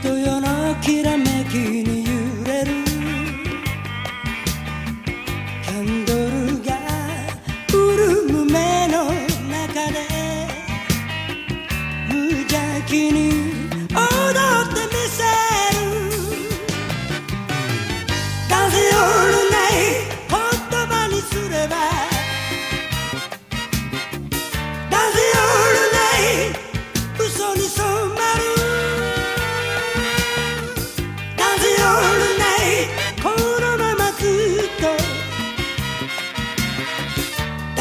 人よのきらめきに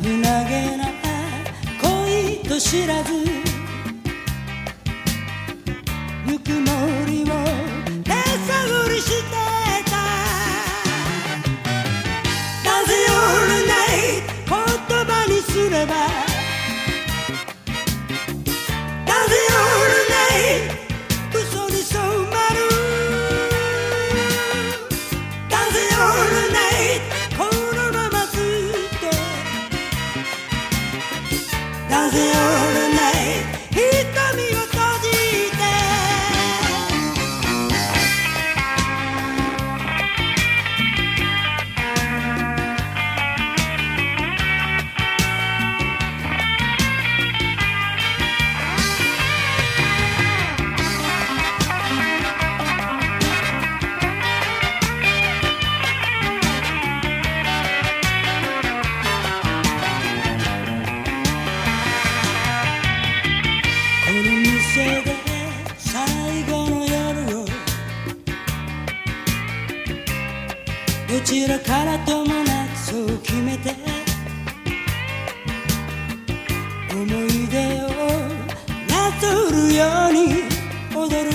危なげな恋と知らずぬくもりちらからともなくそう決めて思い出をなぞるように踊る。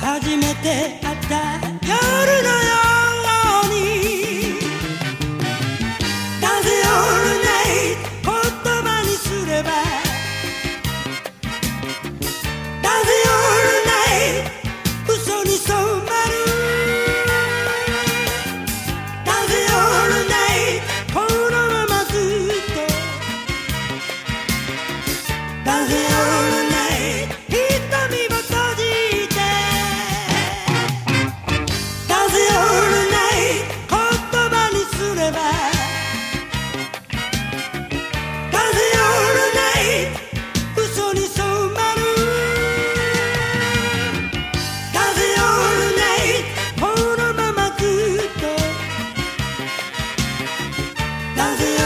初めて会った夜の da vida.